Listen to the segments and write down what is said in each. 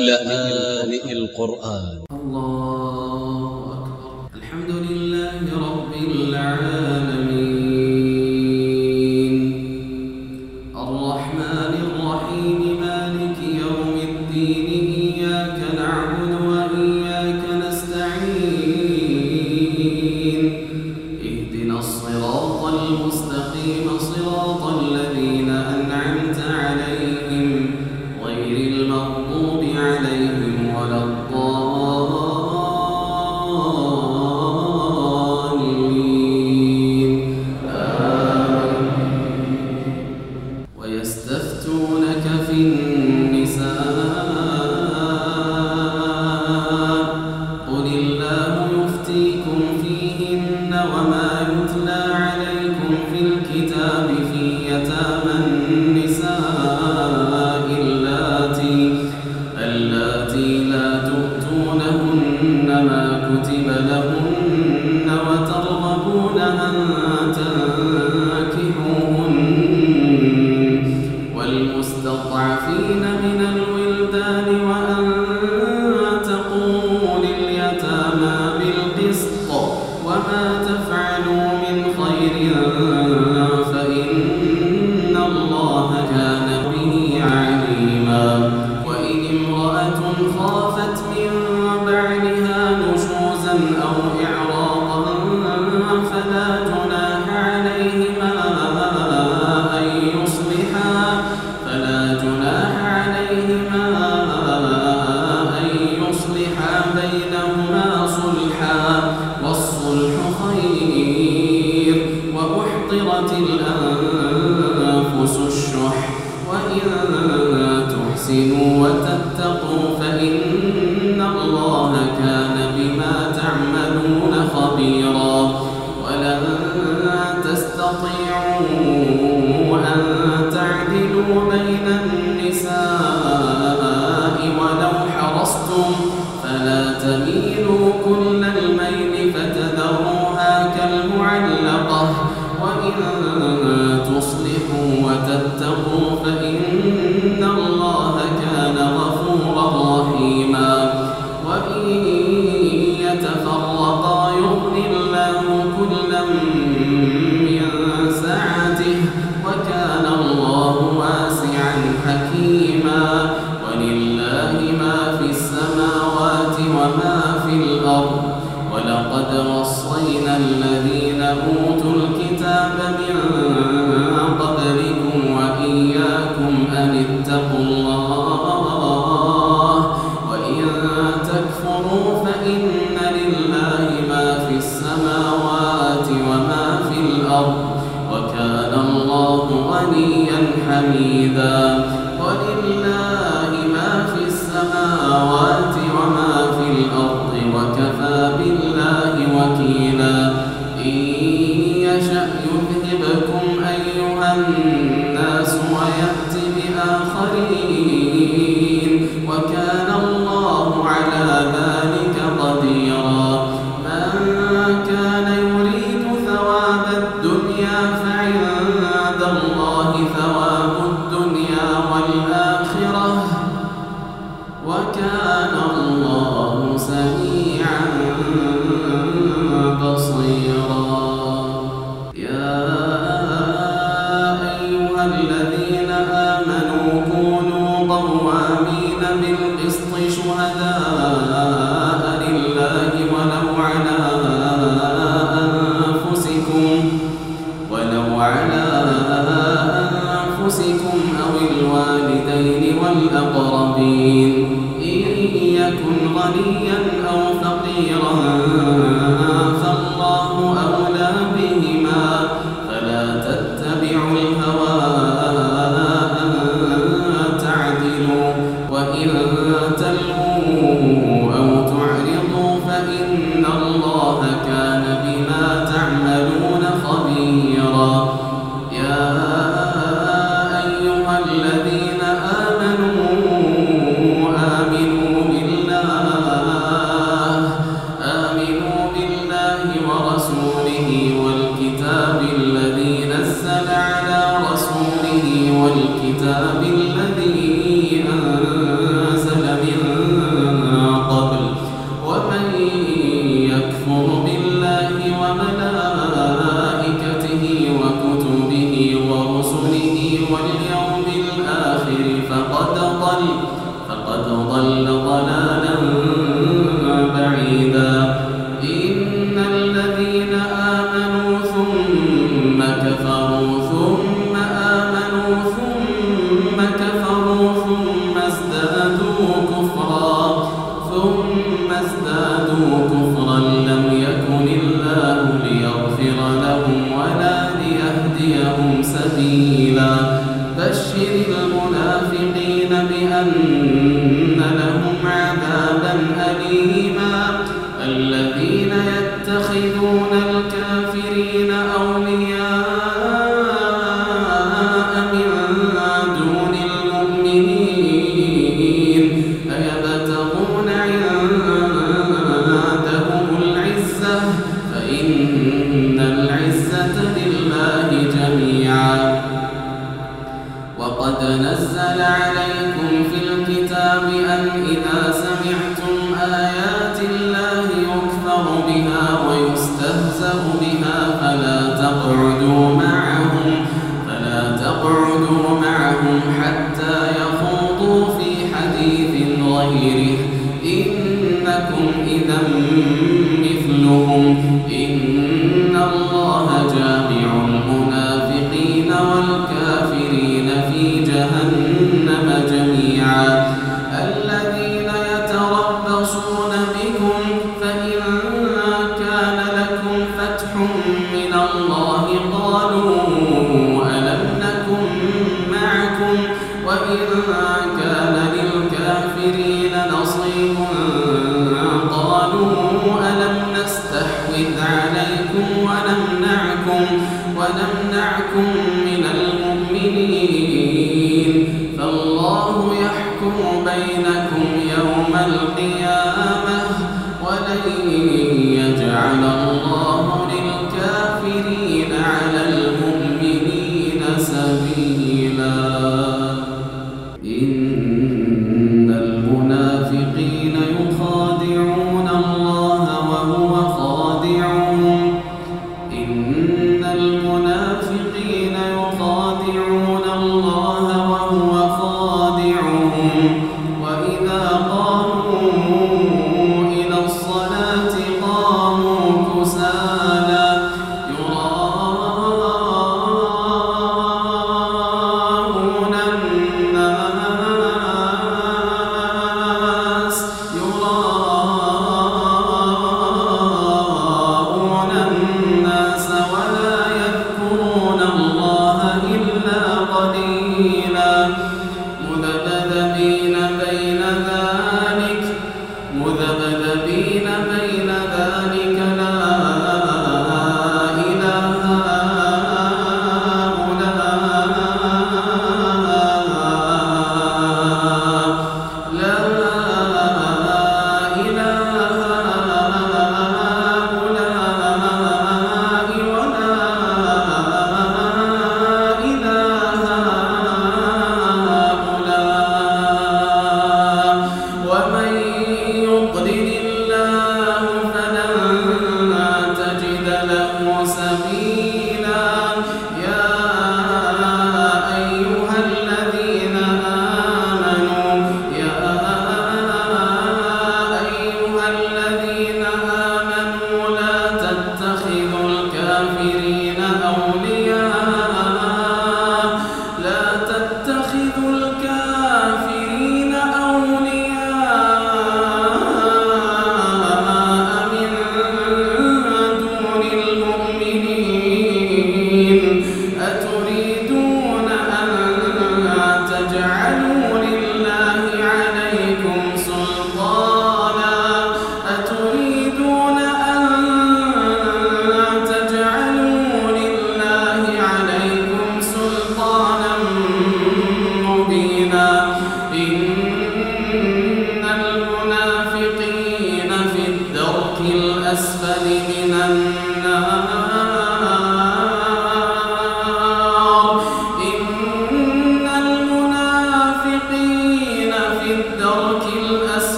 لآن القرآن. الله. غنيا حميدا. ولله ما في السماوات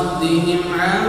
صدهم عن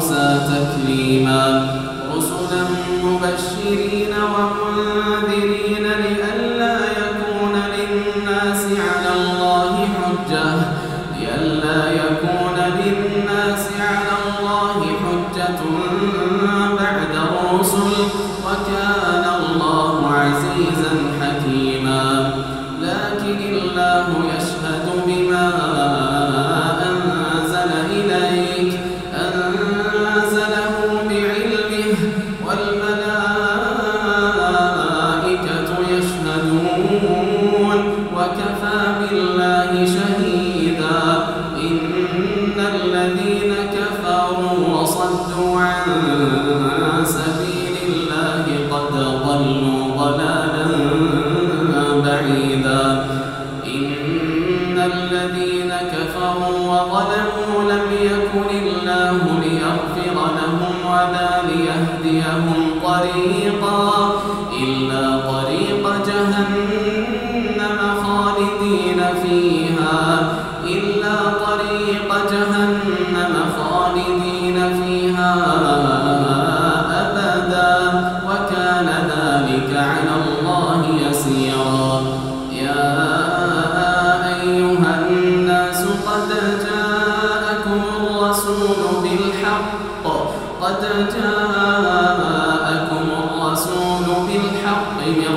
وموسى تكليما رسلا مبشرين ومنذرين لئلا يكون للناس على الله حجة. عليهم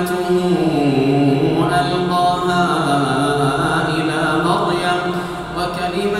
وكلمته ألقاها إلى مريم وكلمة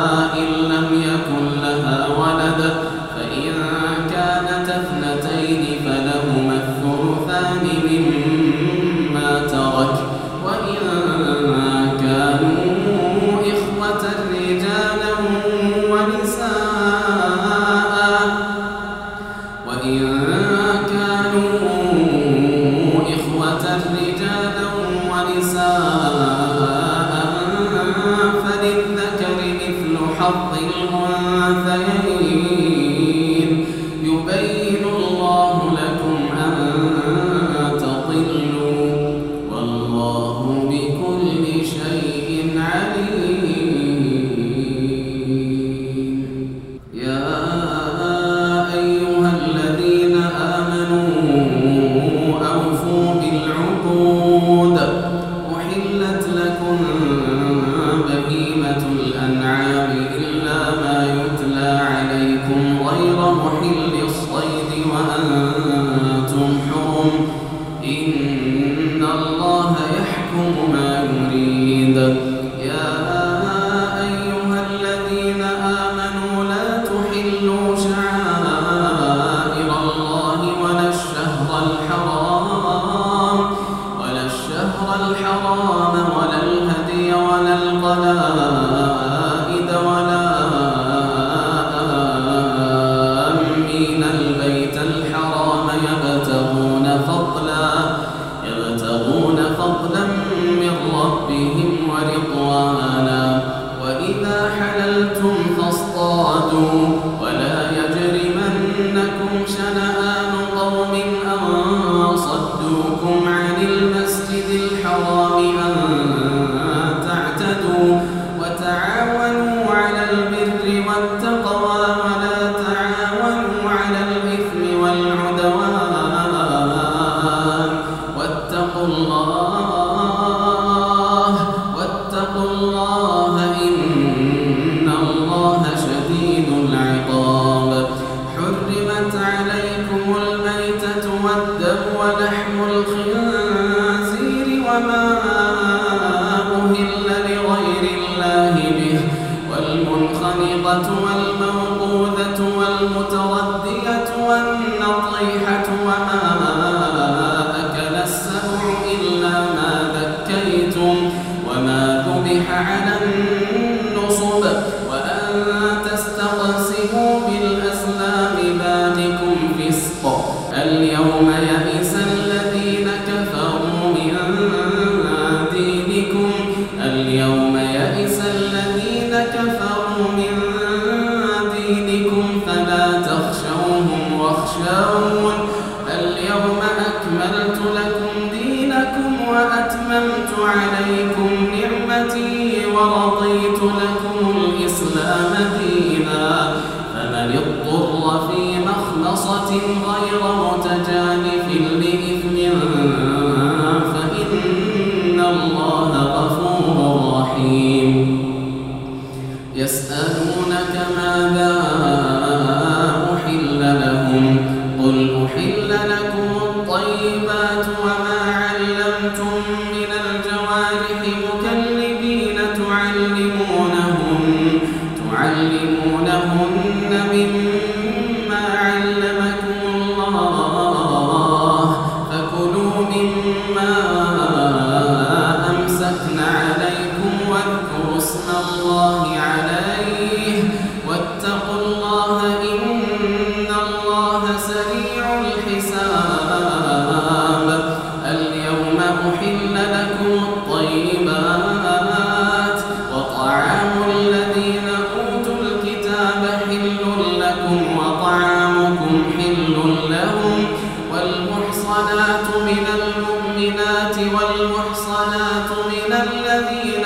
اليوم يئس الذين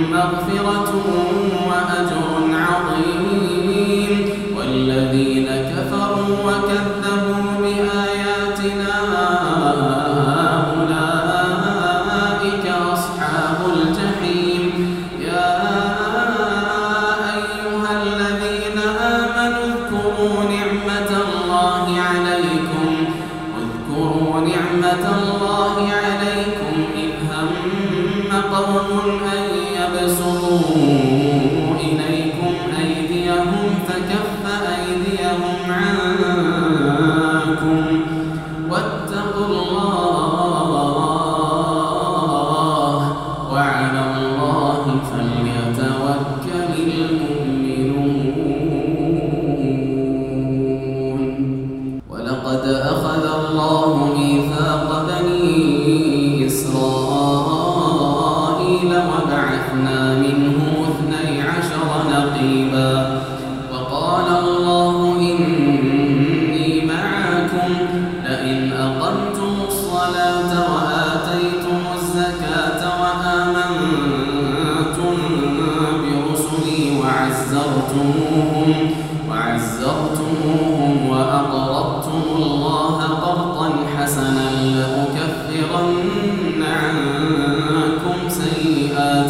لئن أقمتم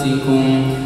أمهاتكم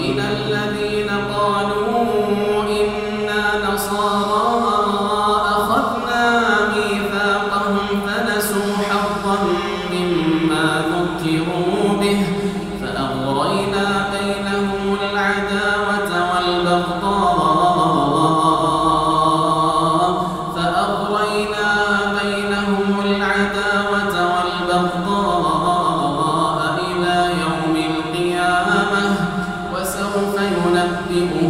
ومن الذين يوم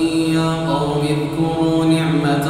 جميع الذنوب والخطايا ونتوب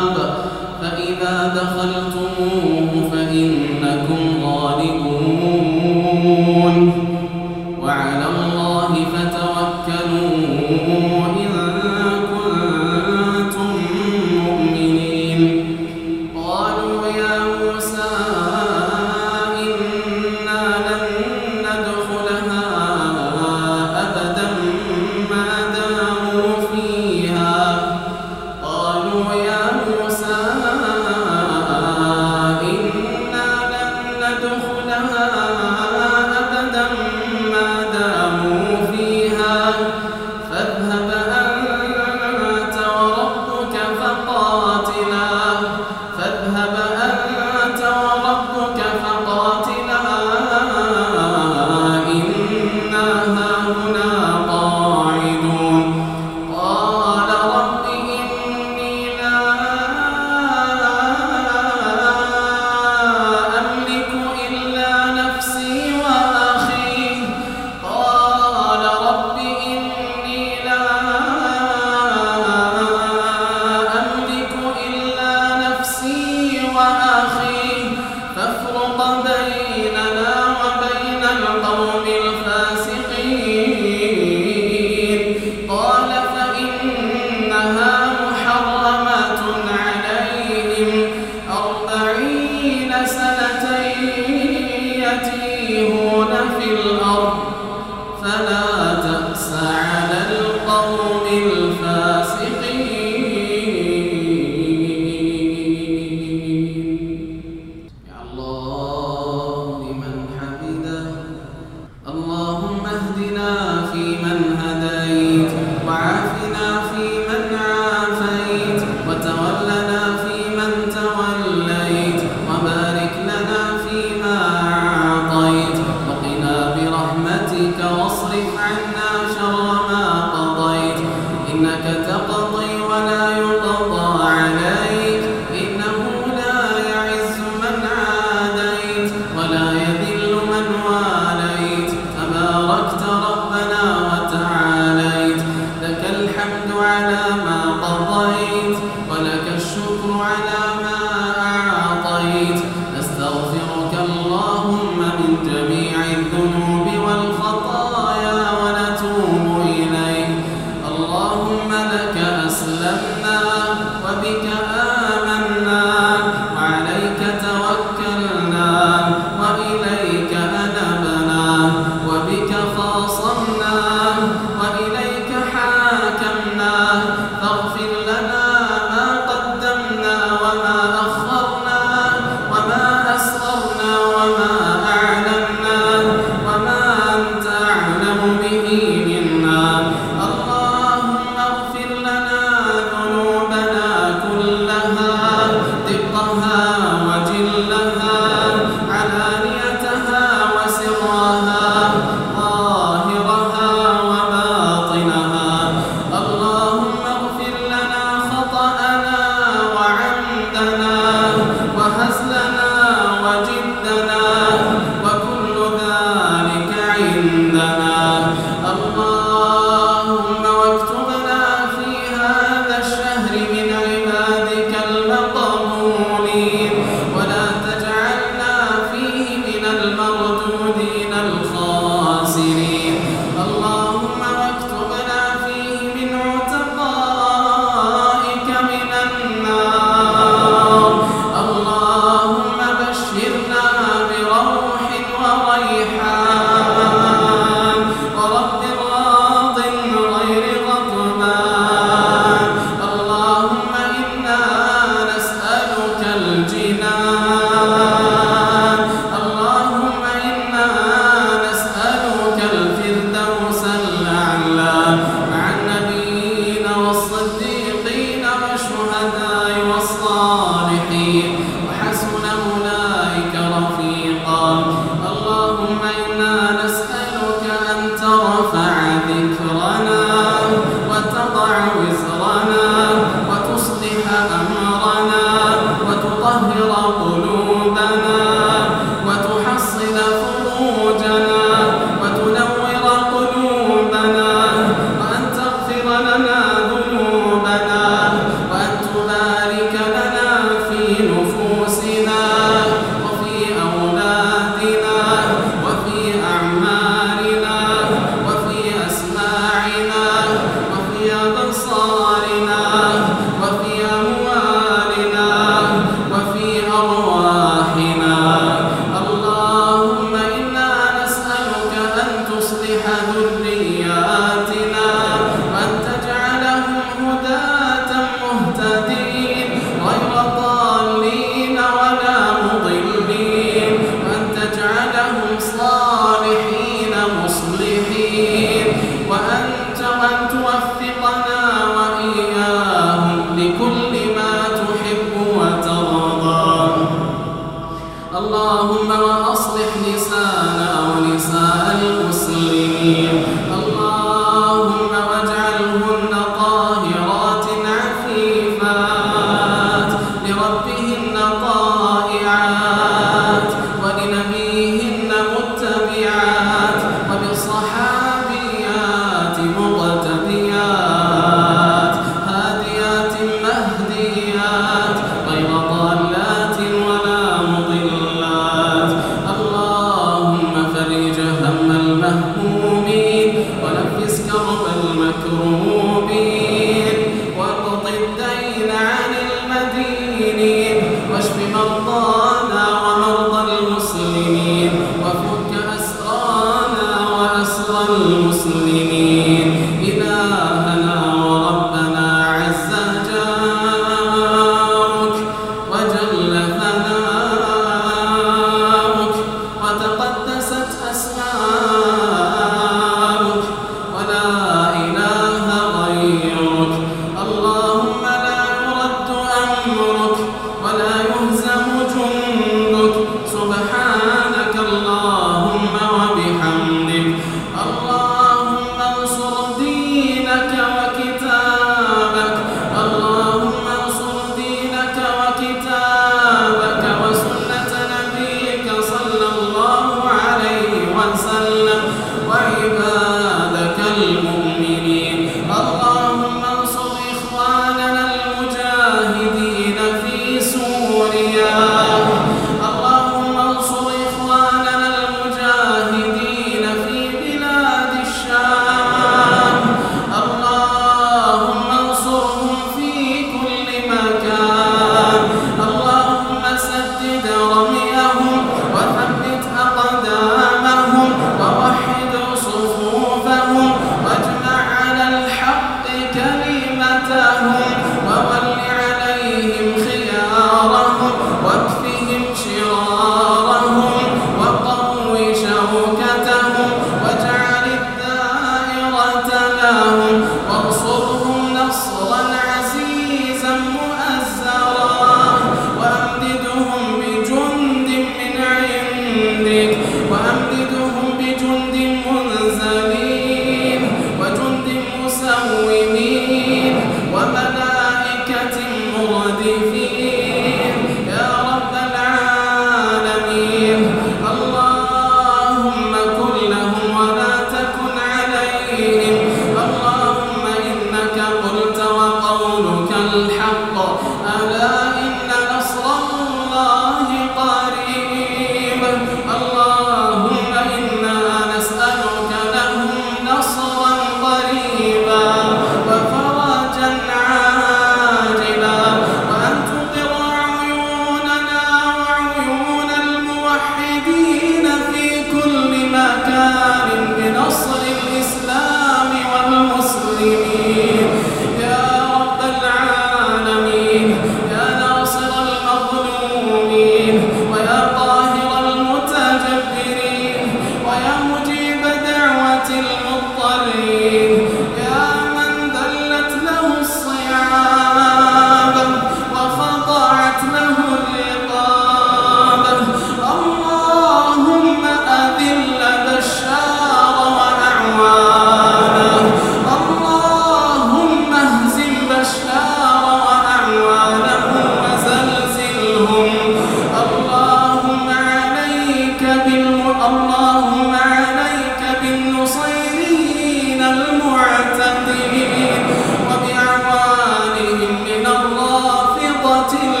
to